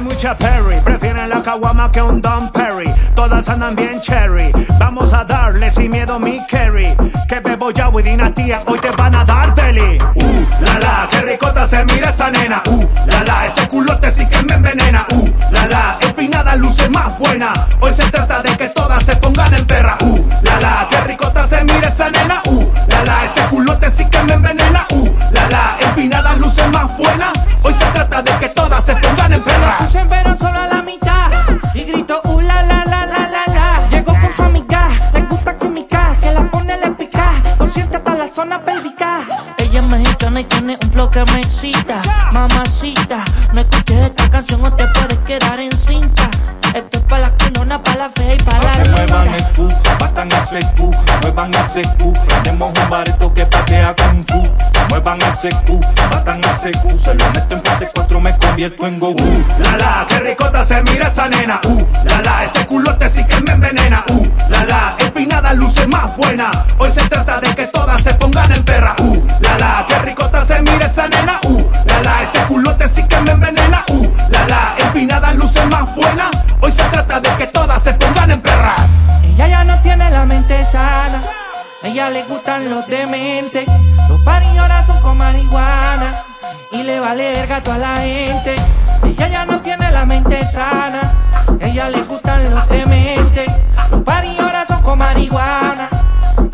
Mucha Perry, prefieren la caguama que un Don Perry. Todas andan bien cherry. Vamos a darle sin miedo mi Kerry. Que bebo ya y dinastía, hoy te van a dar deli. Uh, la la, qué ricota se mira esa nena. Uh, la la, ese culote sí que me envenena. Uh, la la, empinada luce más buena. Hoy se trata de que todas se pongan en perra. Uh, la la, qué ricota se mira esa nena. Uh, pongan batan ese cu, muevan ese cu. Tenemos un bareto que patea kung fu. Muevan ese cu, batan ese cu. Se lo meto en fase 4, me convierto en Goku. La la, qué ricota se mira esa nena. Uh, la la, ese culote sí que me envenena. Uh, la la, empinada luce más buena. Hoy se trata de que Ella le gustan los dementes. Los paris ahora son con marihuana. Y le vale verga a toda la gente. Ella ya no tiene la mente sana. Ella le gustan los dementes. Los paris son con marihuana.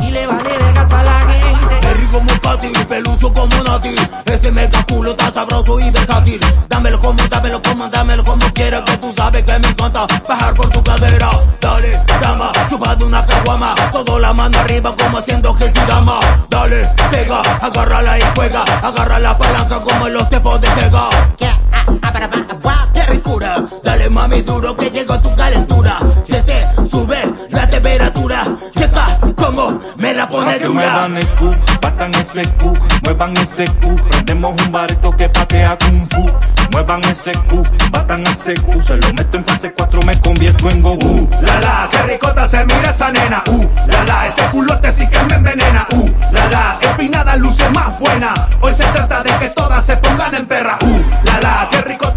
Y le vale verga a toda la gente. Rico como Katy, peluso como Nati. Ese mega culo está sabroso y versátil. Dámelo como, dámelo como, dámelo como quieras. Que tú sabes que me encanta bajar por tu cadera. Mano arriba como haciendo dama. Dale, pega, agárrala y juega. Agarra la palanca como en los tiempos de Sega. ¡Qué ricura! Dale mami duro que llegó tu calentura. Se te sube la temperatura. Checa como me la pone dura. muevan el cu, batan ese cu, muevan ese cu. Prendemos un bareto que patea kung fu. Muevan ese cu, batan ese cu. Se lo meto en fase 4, me convierto en Goku. La la, qué ricota se mira esa nena. Uh, la la, que todas se pongan en perra. Uh, la la, qué ricota